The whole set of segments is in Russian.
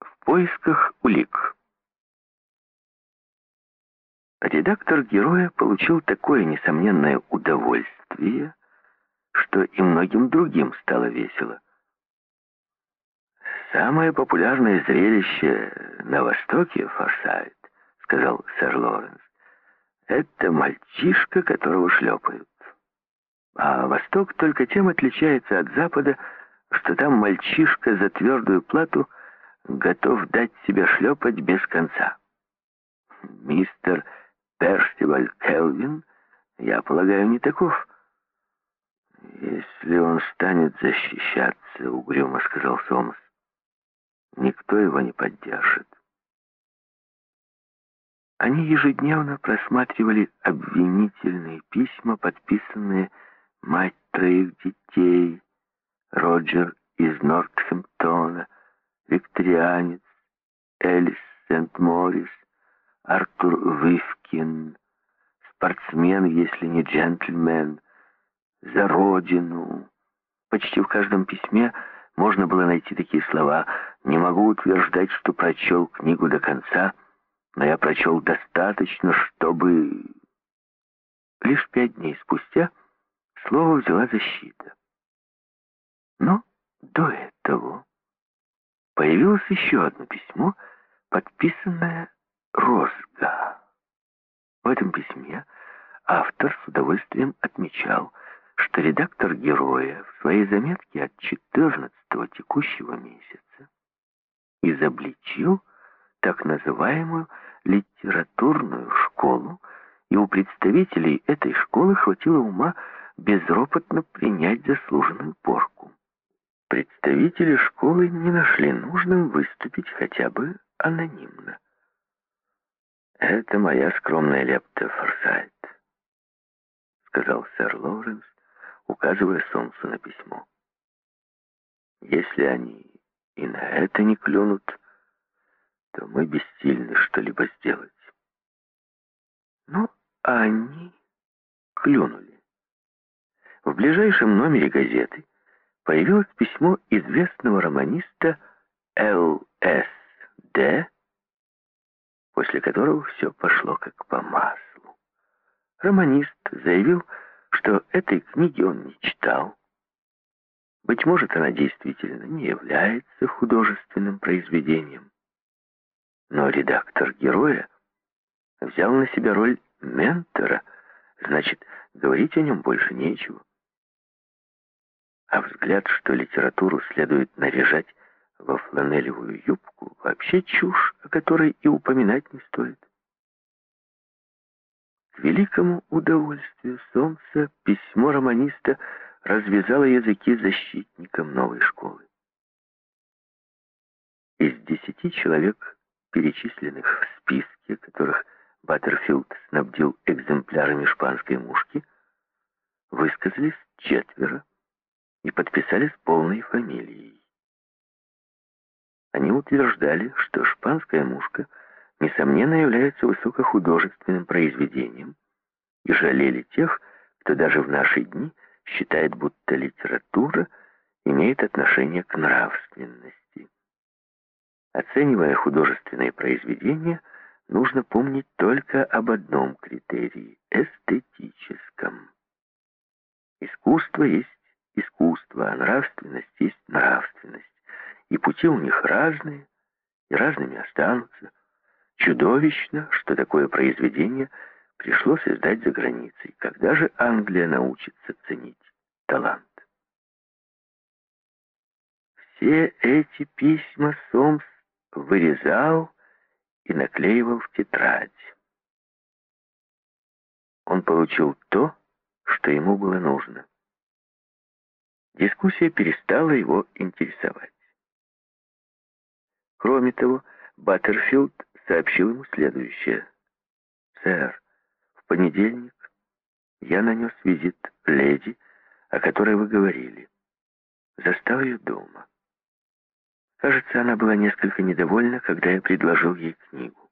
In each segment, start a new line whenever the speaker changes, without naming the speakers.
В поисках улик. Редактор героя получил такое несомненное удовольствие, что и многим другим стало весело. «Самое популярное зрелище на Востоке, Форсайт», — сказал сэр Лоренс, — «это мальчишка, которого шлепают. А Восток только тем отличается от Запада, что там мальчишка за твердую плату готов дать себя шлепать без конца. Мистер Персиваль Келвин, я полагаю, не таков». «Если он станет защищаться», — угрюмо сказал Сомс, — «никто его не поддержит». Они ежедневно просматривали обвинительные письма, подписанные мать троих детей, Роджер из Нортхэмптона, викторианец, Элис Сент-Морис, Артур Вивкин, спортсмен, если не джентльмен, за родину. Почти в каждом письме можно было найти такие слова «Не могу утверждать, что прочел книгу до конца, но я прочел достаточно, чтобы...» Лишь пять дней спустя слово взяла защита. Но до этого появилось еще одно письмо, подписанное Розга. В этом письме автор с удовольствием отмечал – что редактор «Героя» в своей заметке от 14-го текущего месяца изобличил так называемую литературную школу, и у представителей этой школы хватило ума безропотно принять заслуженную порку. Представители школы не нашли нужным выступить хотя бы анонимно. «Это моя скромная лепта, Форсайт», — сказал сэр Лоуренс, указывая солнцу на письмо. Если они и на это не клюнут, то мы бессильны что-либо сделать. Ну, они клюнули. В ближайшем номере газеты появилось письмо известного романиста Л.С.Д., после которого все пошло как по маслу. Романист заявил, что этой книги он не читал. Быть может, она действительно не является художественным произведением. Но редактор героя взял на себя роль ментора, значит, говорить о нем больше нечего. А взгляд, что литературу следует наряжать во фланелевую юбку, вообще чушь, о которой и упоминать не стоит. К великому удовольствию солнца письмо романиста развязало языки защитникам новой школы. Из десяти человек, перечисленных в списке, которых Баттерфилд снабдил экземплярами шпанской мушки, высказались четверо и подписались полной фамилией. Они утверждали, что шпанская мушка — несомненно, является высокохудожественным произведением, и жалели тех, кто даже в наши дни считает, будто литература имеет отношение к нравственности. Оценивая художественные произведения, нужно помнить только об одном критерии – эстетическом. Искусство есть искусство, а нравственность есть нравственность, и пути у них разные, и разными останутся. Чудовищно, что такое произведение пришлось издать за границей. Когда же Англия научится ценить талант? Все эти письма Сомс вырезал и наклеивал в тетрадь. Он получил то, что ему было нужно. Дискуссия перестала его интересовать. Кроме того, Баттерфилд сообщил ему следующее. «Сэр, в понедельник я нанес визит леди, о которой вы говорили. Застал ее дома. Кажется, она была несколько недовольна, когда я предложил ей книгу.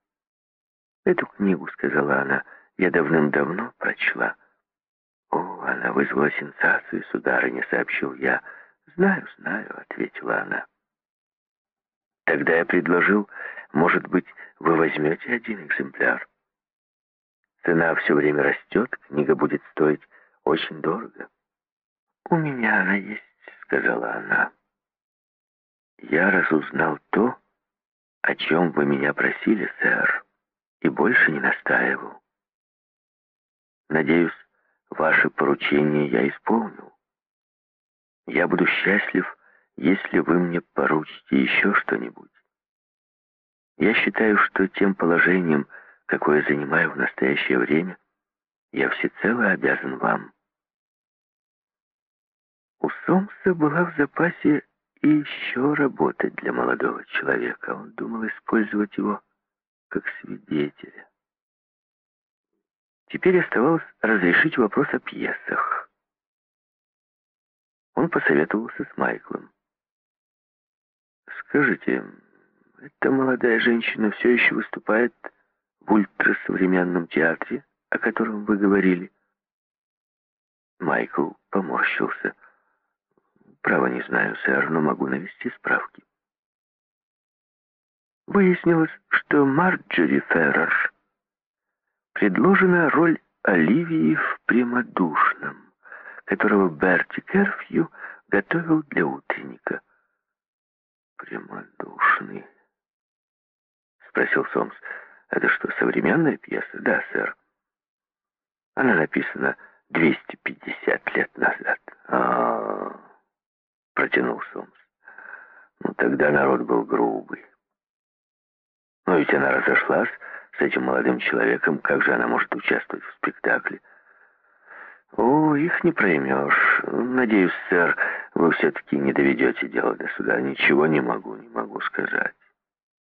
«Эту книгу, — сказала она, — я давным-давно прочла». «О, она вызвала сенсацию, сударыня», — сообщил я. «Знаю, знаю», — ответила она. Тогда я предложил, может быть, вы возьмете один экземпляр. Цена все время растет, книга будет стоить очень дорого. «У меня она есть», — сказала она. «Я разузнал то, о чем вы меня просили, сэр, и больше не настаивал. Надеюсь, ваше поручение я исполнил. Я буду счастлив, если вы мне поручите еще что-нибудь. Я считаю, что тем положением, какое занимаю в настоящее время, я всецело обязан вам. У Сомса была в запасе еще работа для молодого человека. Он думал использовать его как свидетеля. Теперь оставалось разрешить вопрос о пьесах. Он посоветовался с Майклом. «Скажите, эта молодая женщина все еще выступает в ультрасовременном театре, о котором вы говорили?» Майкл поморщился. «Право не знаю, сэр, но могу навести справки». Выяснилось, что Марджори Феррер предложена роль Оливии в «Прямодушном», которого Берти Керфью готовил для утренника. «Прямодушный?» — спросил Сомс. «Это что, современная пьеса?» «Да, сэр. Она написана 250 лет назад». А -а -а, протянул Сомс. «Ну, тогда народ был грубый. Но ведь она разошлась с этим молодым человеком. Как же она может участвовать в спектакле?» «О, их не проймешь. Надеюсь, сэр, вы все-таки не доведете дело до суда. Ничего не могу, не могу сказать.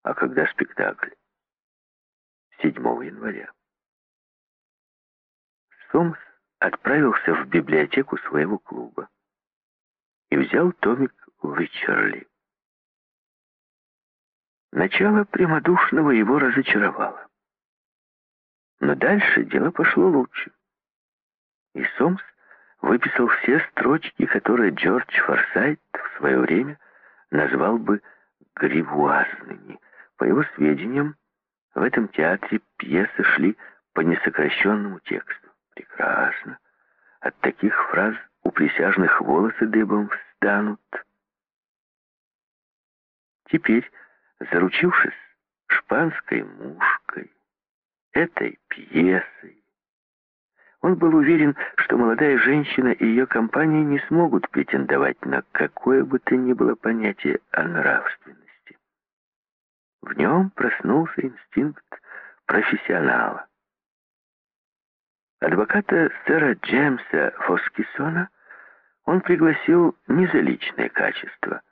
А когда спектакль? 7 января. Сомс отправился в библиотеку своего клуба и взял томик Вичерли. Начало прямодушного его разочаровало. Но дальше дело пошло лучше. И Сомс выписал все строчки, которые Джордж Форсайт в свое время назвал бы гривуазными. По его сведениям, в этом театре пьесы шли по несокращенному тексту. Прекрасно. От таких фраз у присяжных волосы дыбом встанут. Теперь, заручившись шпанской мушкой, этой пьесой, он был уверен, что молодая женщина и ее компания не смогут претендовать на какое бы то ни было понятие о нравственности. В нем проснулся инстинкт профессионала. Адвоката сэра Джеймса Фоскисона он пригласил не за личное качество,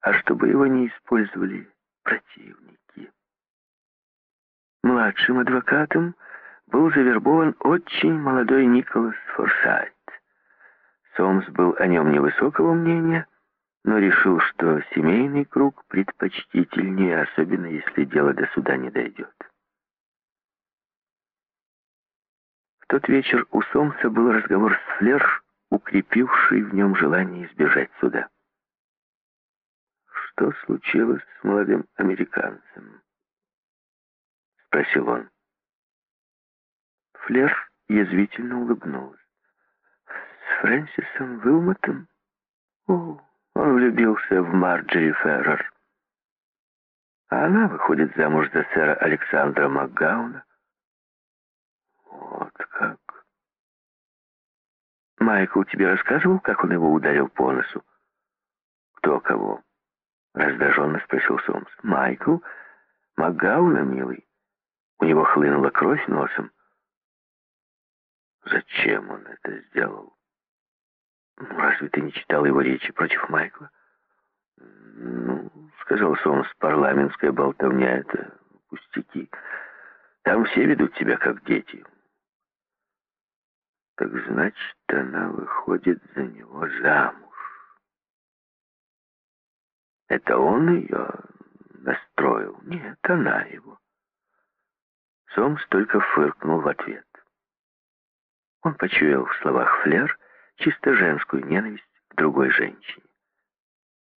а чтобы его не использовали противники. Младшим адвокатом был завербован очень молодой Николас Форсайт. Сомс был о нем невысокого мнения, но решил, что семейный круг предпочтительнее, особенно если дело до суда не дойдет. В тот вечер у Сомса был разговор с Флер, укрепивший в нем желание избежать суда. «Что случилось с молодым американцем?» — спросил он. Флер язвительно улыбнулась. «С Фрэнсисом Вилмотом? О, он влюбился в Марджери Феррер. А она выходит замуж за сэра Александра Макгауна. Вот как. Майкл тебе рассказывал, как он его ударил по носу? Кто кого? Раздраженно спросил Сомс. Майкл? Макгауна, милый. У него хлынула кровь носом. Зачем он это сделал? Ну, разве ты не читал его речи против Майкла? Ну, сказал Сомс, парламентская болтовня — это пустяки. Там все ведут себя как дети. Так значит, она выходит за него замуж. Это он ее настроил? Нет, она его. Сомс только фыркнул в ответ. Он почуял в словах Флер чисто женскую ненависть к другой женщине.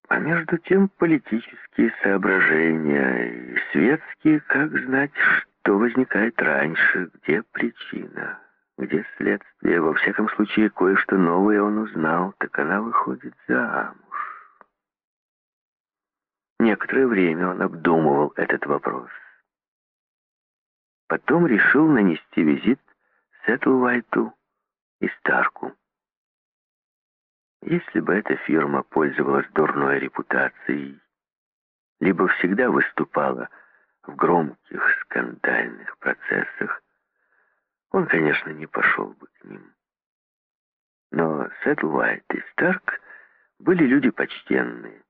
А между тем политические соображения и светские, как знать, что возникает раньше, где причина, где следствие. Во всяком случае, кое-что новое он узнал, так она выходит замуж. Некоторое время он обдумывал этот вопрос. Потом решил нанести визит Сеттлвайту и Старку. Если бы эта фирма пользовалась дурной репутацией, либо всегда выступала в громких скандальных процессах, он, конечно, не пошел бы к ним. Но Сеттлвайт и Старк были люди почтенные,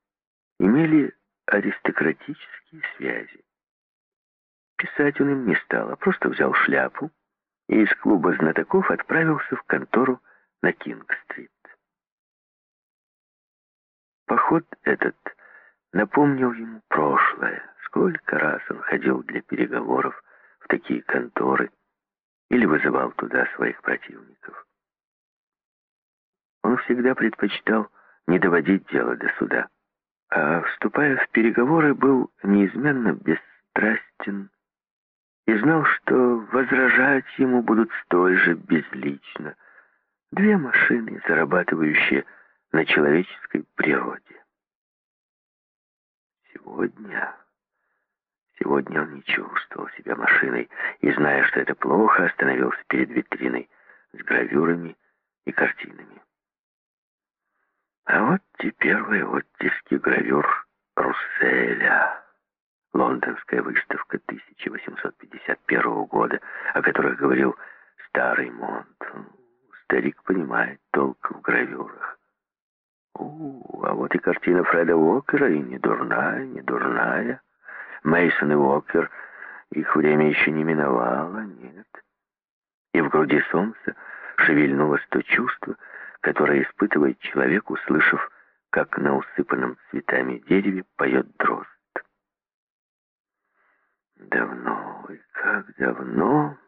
имели аристократические связи. Писать он им не стал, а просто взял шляпу и из клуба знатоков отправился в контору на Кинг-стрит. Поход этот напомнил ему прошлое. Сколько раз он ходил для переговоров в такие конторы или вызывал туда своих противников. Он всегда предпочитал не доводить дело до суда, а, вступая в переговоры, был неизменно бесстрастен и знал, что возражать ему будут столь же безлично. Две машины, зарабатывающие на человеческой природе. Сегодня... Сегодня он не чувствовал себя машиной и, зная, что это плохо, остановился перед витриной с гравюрами и картинами. А вот и первые оттиски гравюр Русселя. Лондонская выставка 1851 года, о которых говорил старый Монт. Старик понимает толк в гравюрах. У, а вот и картина Фреда Уокера, и не дурная, не дурная. Мейсон и Уокер, их время еще не миновало, нет. И в груди солнца шевельнулось то чувство, которое испытывает человек, услышав, как на усыпанном цветами дереве поет дрозд. Давно, и как давно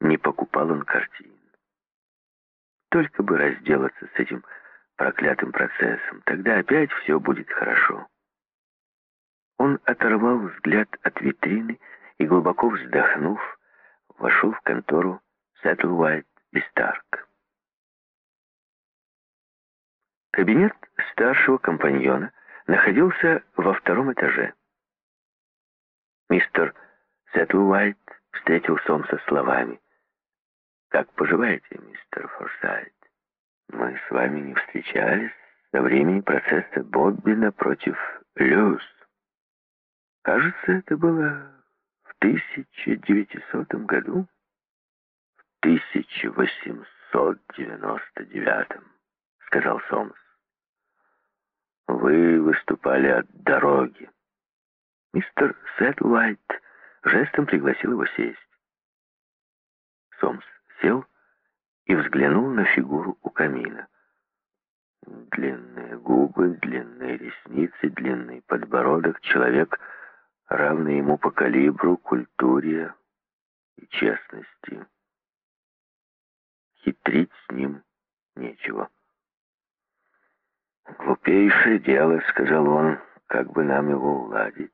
не покупал он картин. Только бы разделаться с этим проклятым процессом. Тогда опять все будет хорошо. Он оторвал взгляд от витрины и, глубоко вздохнув, вошел в контору Сеттлвайт и Старк. Кабинет старшего компаньона находился во втором этаже. Мистер Сеттлвайт встретил Сомса словами. «Как поживаете, мистер Форсайт?» Мы с вами не встречались со времени процесса Боббина против Люс. Кажется, это было в 1900 году. В 1899, сказал Сомс. Вы выступали от дороги. Мистер Сэтлайт жестом пригласил его сесть. Сомс сел и взглянул на фигуру у камина. Длинные губы, длинные ресницы, длинный подбородок, человек, равный ему по калибру, культуре и честности. Хитрить с ним нечего. «Глупейшее дело», — сказал он, — «как бы нам его уладить?»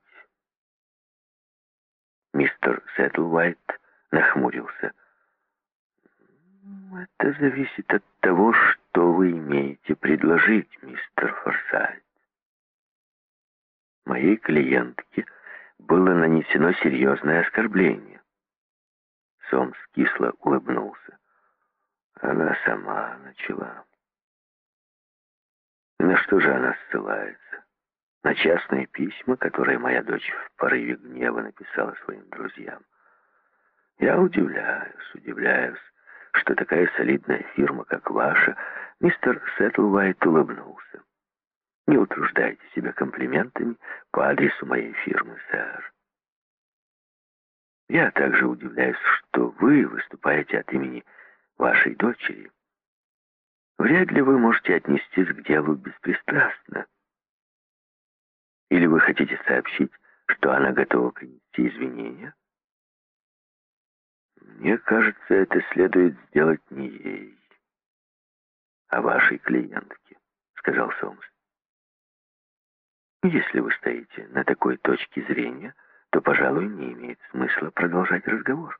Мистер Сеттлвайт нахмурился — это зависит от того, что вы имеете предложить, мистер Форсайт. Моей клиентке было нанесено серьезное оскорбление. Сомс кисло улыбнулся. Она сама начала. На что же она ссылается? На частные письма, которые моя дочь в порыве гнева написала своим друзьям. Я удивляюсь, удивляюсь, что такая солидная фирма, как ваша, мистер Сеттлвайт улыбнулся. Не утруждайте себя комплиментами по адресу моей фирмы, сэр. Я также удивляюсь, что вы выступаете от имени вашей дочери. Вряд ли вы можете отнестись к делу беспристрастно. Или вы хотите сообщить, что она готова принести извинения? Мне кажется, это следует сделать не ей, а вашей клиентке, сказал Сомс. Если вы стоите на такой точке зрения, то, пожалуй, не имеет смысла продолжать разговор.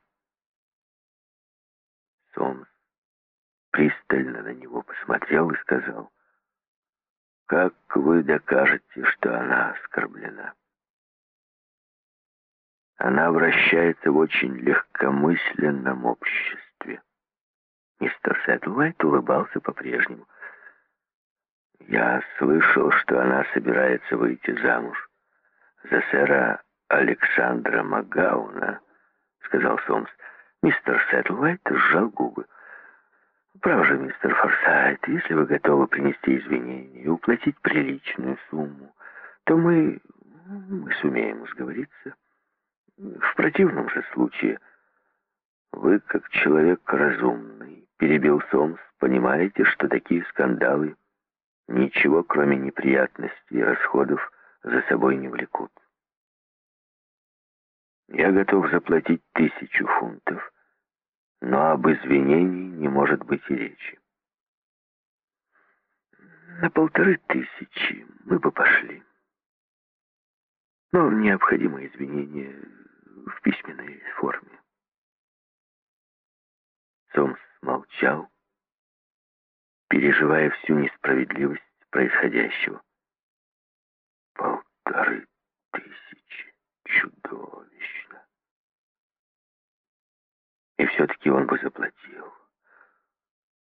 Сомс пристально на него посмотрел и сказал, «Как вы докажете, что она оскорблена?» Она вращается в очень легкомысленном обществе. Мистер Сеттлвайт улыбался по-прежнему. «Я слышал, что она собирается выйти замуж за сэра Александра Магауна», — сказал Сомс. Мистер Сеттлвайт сжал губы. «Право же, мистер Форсайт, если вы готовы принести извинения и уплатить приличную сумму, то мы... мы сумеем сговориться. В противном же случае вы, как человек разумный, перебил Сомс, понимаете, что такие скандалы ничего, кроме неприятностей и расходов, за собой не влекут. Я готов заплатить тысячу фунтов, но об извинении не может быть и речи. На полторы тысячи мы бы пошли. Но необходимо извинение в письменной форме. Сомс молчал, переживая всю несправедливость происходящего. Полторы тысячи. Чудовищно. И все-таки он бы заплатил.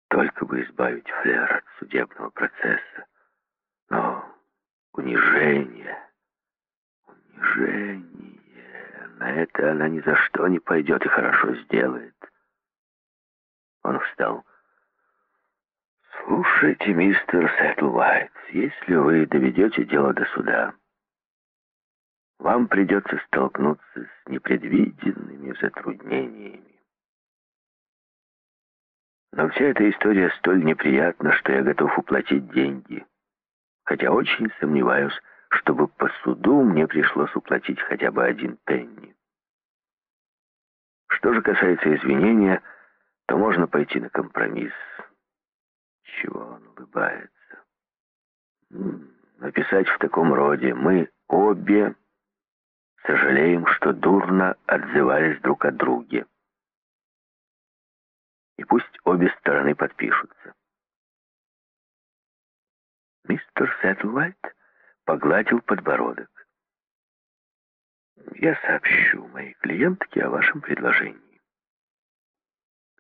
Только бы избавить Флер от судебного процесса. Но унижение, унижение, на это она ни за что не пойдет и хорошо сделает. Он встал. «Слушайте, мистер Сеттлвайт, если вы доведете дело до суда, вам придется столкнуться с непредвиденными затруднениями. Но вся эта история столь неприятна, что я готов уплатить деньги, хотя очень сомневаюсь, чтобы по суду мне пришлось уплатить хотя бы один пенни. Что же касается извинения, то можно пойти на компромисс. Чего он улыбается? Написать в таком роде «Мы обе сожалеем, что дурно отзывались друг о друге». И пусть обе стороны подпишутся. Мистер Сеттлвайт погладил подбородок. «Я сообщу моей клиентке о вашем предложении.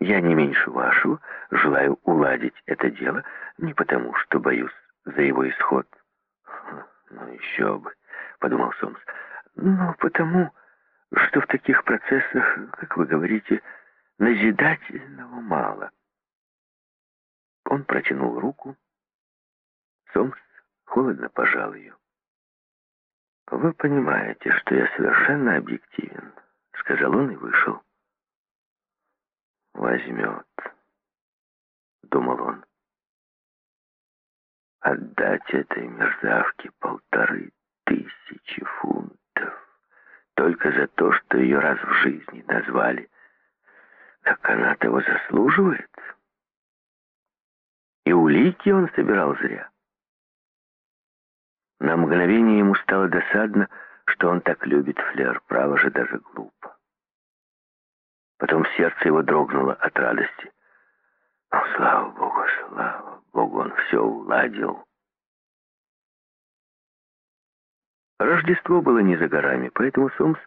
Я не меньше вашего желаю уладить это дело, не потому что боюсь за его исход. Ну еще бы, подумал Сомс, но потому, что в таких процессах, как вы говорите, назидательного мало. Он протянул руку. Сомс холодно пожал ее. «Вы понимаете, что я совершенно объективен», — сказал он и вышел возьмет, думал он. Отдать этой мерзавке полторы тысячи фунтов только за то, что ее раз в жизни назвали, как она того заслуживает. И улики он собирал зря. На мгновение ему стало досадно, что он так любит Флер, право же даже глупо. Потом сердце его дрогнуло от радости. О, слава Богу, слава Богу, он все уладил. Рождество было не за горами, поэтому Сомс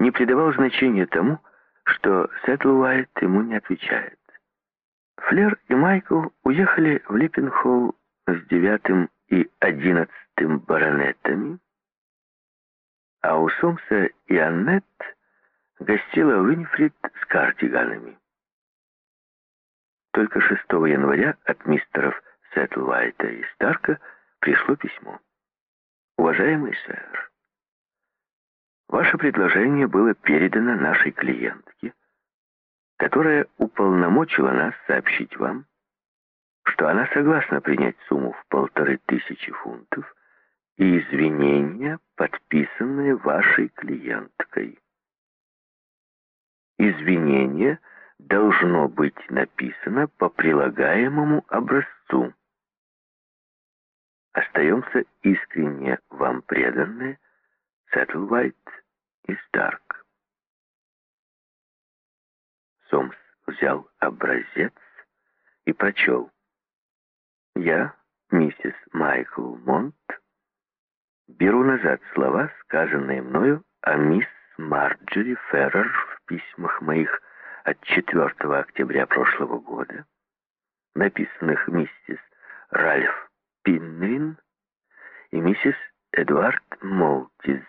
не придавал значения тому, что Сеттл Уайт ему не отвечает. Флер и Майкл уехали в Липпенхолл с девятым и одиннадцатым баронетами, а у Сомса и Аннет гостила Уинфрид с картиганами. Только 6 января от мистеров Сеттлвайта и Старка пришло письмо. «Уважаемый сэр, ваше предложение было передано нашей клиентке, которая уполномочила нас сообщить вам, что она согласна принять сумму в полторы тысячи фунтов и извинения, подписанные вашей клиенткой извинение должно быть написано по прилагаемому образцу. остаемся искренне вам преданные Сеттлвайт и Старк. Сомс взял образец и прочел. Я, миссис Майкл Монт, беру назад слова, сказанные мною о мисс Марджери Феррер в письмах моих от 4 октября прошлого года, написанных миссис Ральф Пинвин и миссис Эдуард Молтиз,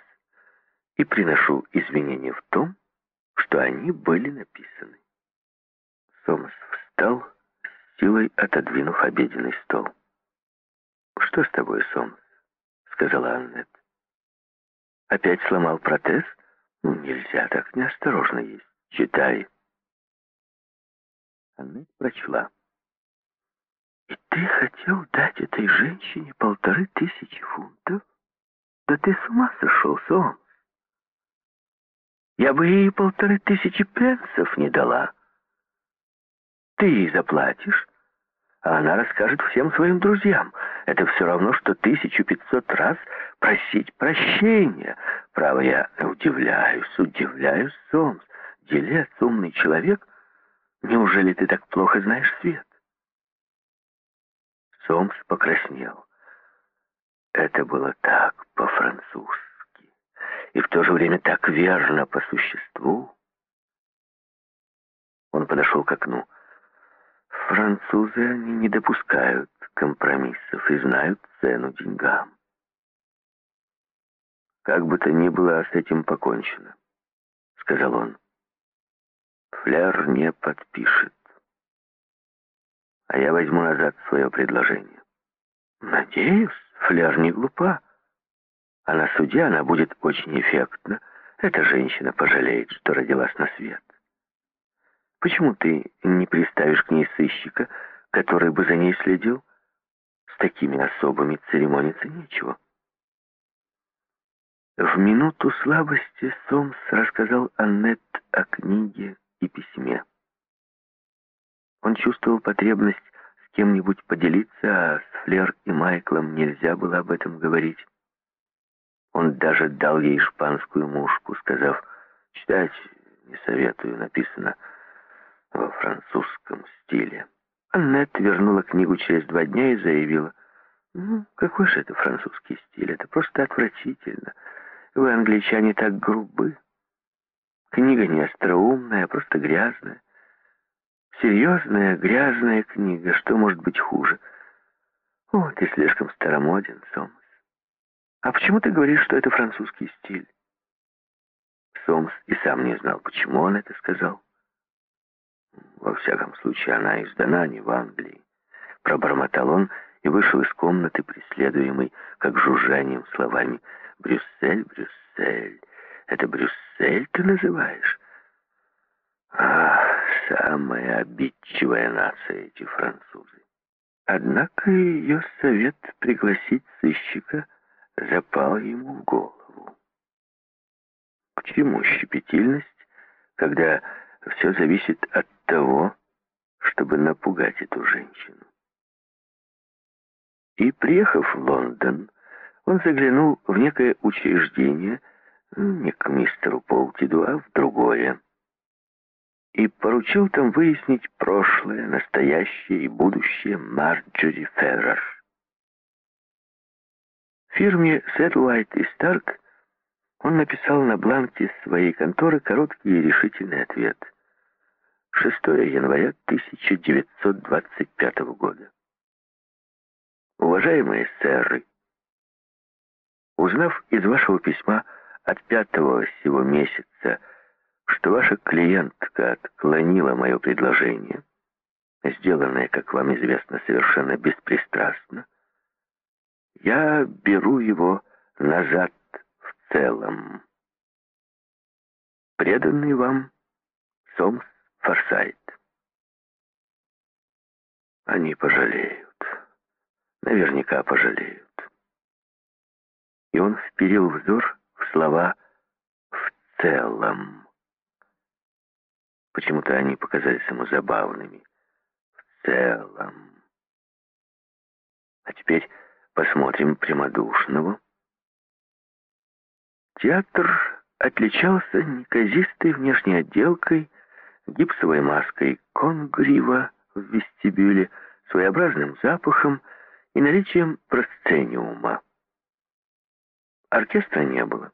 и приношу извинения в том, что они были написаны. Сомас встал, с силой отодвинув обеденный стол. «Что с тобой, Сомас?» — сказала Аннет. «Опять сломал протез? Нельзя так неосторожно есть. Читай». Аннет прочла. «И ты хотел дать этой женщине полторы тысячи фунтов? Да ты с ума сошел, Сомс! Я бы ей полторы тысячи пенсов не дала». Ты ей заплатишь, а она расскажет всем своим друзьям. Это все равно, что 1500 раз просить прощения. Право, я удивляюсь, удивляюсь, Сомс. Делец, умный человек. Неужели ты так плохо знаешь свет? Сомс покраснел. Это было так по-французски и в то же время так верно по существу. Он подошел к окну. Французы, они не допускают компромиссов и знают цену деньгам. Как бы то ни было, с этим покончено, сказал он. Фляр не подпишет. А я возьму назад свое предложение. Надеюсь, Фляр не глупа. А на суде она будет очень эффектна. Эта женщина пожалеет, что родилась на свет. Почему ты не приставишь к ней сыщика, который бы за ней следил? С такими особыми церемониться нечего. В минуту слабости Сомс рассказал Аннет о книге и письме. Он чувствовал потребность с кем-нибудь поделиться, а с Флер и Майклом нельзя было об этом говорить. Он даже дал ей шпанскую мушку, сказав, «Читать не советую, написано во французском стиле. Аннет вернула книгу через два дня и заявила, «Ну, какой же это французский стиль? Это просто отвратительно. Вы, англичане, так грубы. Книга не остроумная, а просто грязная. Серьезная, грязная книга. Что может быть хуже? О, ты слишком старомоден, Сомс. А почему ты говоришь, что это французский стиль? Сомс и сам не знал, почему он это сказал. Во всяком случае, она издана не в Англии. Пробормотал он и вышел из комнаты, преследуемый, как жужжанием словами «Брюссель, Брюссель, это Брюссель ты называешь?» Ах, самая обидчивая нация эти французы. Однако ее совет пригласить сыщика запал ему в голову. К чему щепетильность, когда все зависит от того, чтобы напугать эту женщину. И, приехав в Лондон, он заглянул в некое учреждение, не к мистеру Полтиду, а в другое, и поручил там выяснить прошлое, настоящее и будущее Марджори Феррер. Фирме Сеттлайт и Старк он написал на бланке своей конторы короткий и решительный ответ — 6 января 1925 года. Уважаемые сэры, узнав из вашего письма от пятого сего месяца, что ваша клиентка отклонила мое предложение, сделанное, как вам известно, совершенно беспристрастно, я беру его назад в целом. Преданный вам Сомс Форсайт. Они пожалеют. Наверняка пожалеют. И он вперил взор в слова «в целом». Почему-то они показались ему забавными. «В целом». А теперь посмотрим прямодушного. Театр отличался неказистой внешней отделкой, гипсовой маской конгрива в вестибюле, своеобразным запахом и наличием просцениума. Оркестра не было.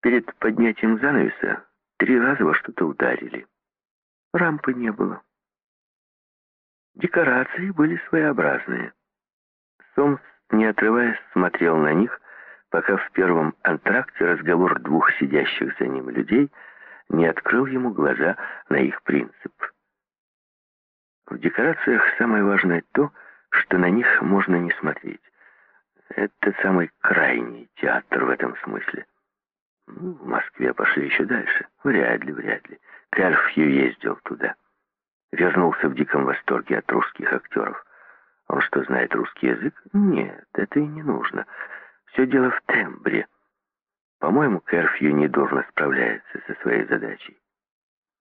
Перед поднятием занавеса три раза во что-то ударили. Рампы не было. Декорации были своеобразные. Сомс, не отрываясь, смотрел на них, пока в первом антракте разговор двух сидящих за ним людей не открыл ему глаза на их принцип. В декорациях самое важное то, что на них можно не смотреть. Это самый крайний театр в этом смысле. Ну, в Москве пошли еще дальше. Вряд ли, вряд ли. Кальфью ездил туда вернулся в диком восторге от русских актеров. Он что, знает русский язык? Нет, это и не нужно. Все дело в тембре. По-моему, Керфью недурно справляется со своей задачей.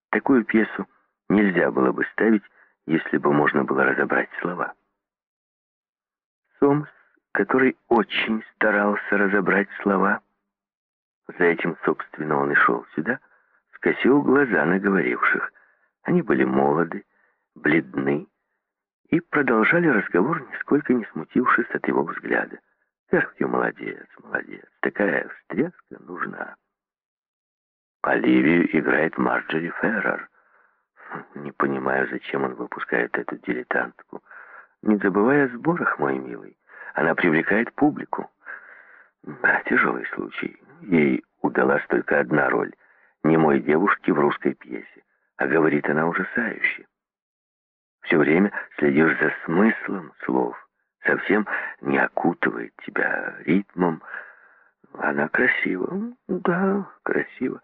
Такую пьесу нельзя было бы ставить, если бы можно было разобрать слова. Сомс, который очень старался разобрать слова, за этим, собственно, он и шел сюда, скосил глаза на говоривших. Они были молоды, бледны и продолжали разговор, нисколько не смутившись от его взгляда. Эрхью молодец, молодец, такая встряска нужна. Оливию играет Марджори Феррер. Не понимаю, зачем он выпускает эту дилетантку. Не забывая о сборах, мой милый, она привлекает публику. Да, тяжелый случай. Ей удалась только одна роль — немой девушки в русской пьесе а говорит она ужасающе. Все время следишь за смыслом слов, совсем не окутывает тебя ритмом. Она красива, да, красива.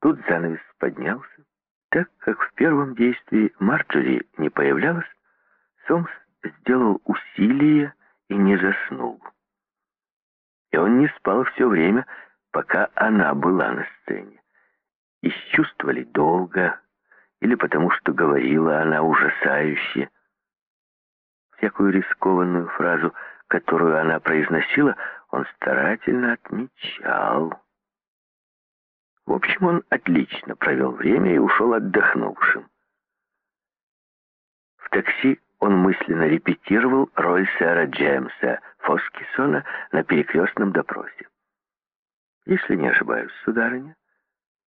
Тут занавес поднялся. Так как в первом действии Марджори не появлялась, Сомс сделал усилие и не заснул. И он не спал все время, пока она была на сцене. Исчувствовали долго, или потому что говорила она ужасающе. Всякую рискованную фразу, которую она произносила, он старательно отмечал. В общем, он отлично провел время и ушел отдохнувшим. В такси он мысленно репетировал роль сэра Джеймса Фоскисона на перекрестном допросе. «Если не ошибаюсь, сударыня,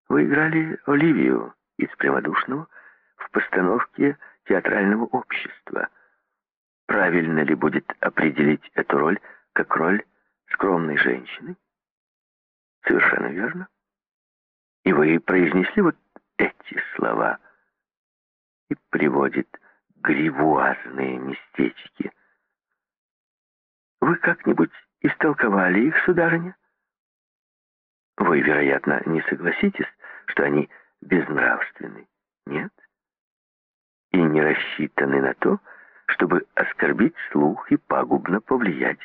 вы играли Оливию, из прямодушного в постановке театрального общества. Правильно ли будет определить эту роль как роль скромной женщины? Совершенно верно. И вы произнесли вот эти слова и приводит гривуазные местечки. Вы как-нибудь истолковали их, сударыня? Вы, вероятно, не согласитесь, что они безнравственны. Нет? И не рассчитаны на то, чтобы оскорбить слух и пагубно повлиять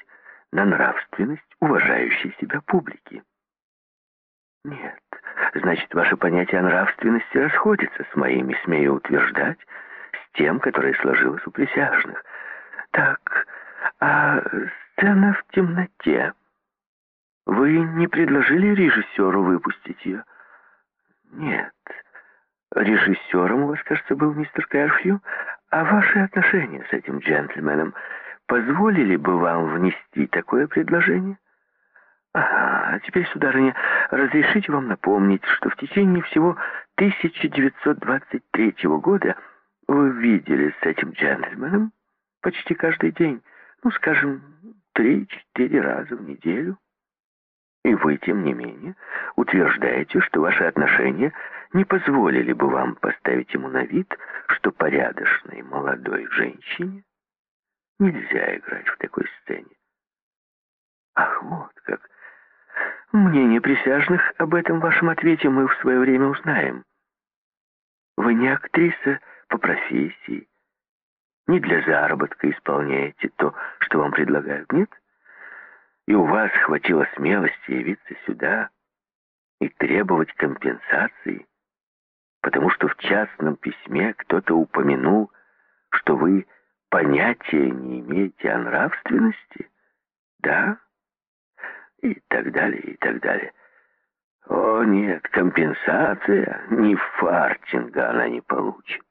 на нравственность уважающей себя публики. Нет, значит, ваше понятие о нравственности расходится с моими, смею утверждать, с тем, которое сложилось у присяжных. Так, а сцена в темноте. Вы не предложили режиссеру выпустить ее? Нет. Режиссером у вас, кажется, был мистер Кэрфью. А ваши отношения с этим джентльменом позволили бы вам внести такое предложение? Ага, а теперь, сударыня, разрешите вам напомнить, что в течение всего 1923 года вы видели с этим джентльменом почти каждый день, ну, скажем, три-четыре раза в неделю. И вы, тем не менее, утверждаете, что ваши отношения не позволили бы вам поставить ему на вид, что порядочной молодой женщине нельзя играть в такой сцене. Ах, вот как. Мнение присяжных об этом вашем ответе мы в свое время узнаем. Вы не актриса по профессии, не для заработка исполняете то, что вам предлагают, нет? и у вас хватило смелости явиться сюда и требовать компенсации, потому что в частном письме кто-то упомянул, что вы понятия не имеете о нравственности? Да? И так далее, и так далее. О, нет, компенсация, ни фартинга она не получит.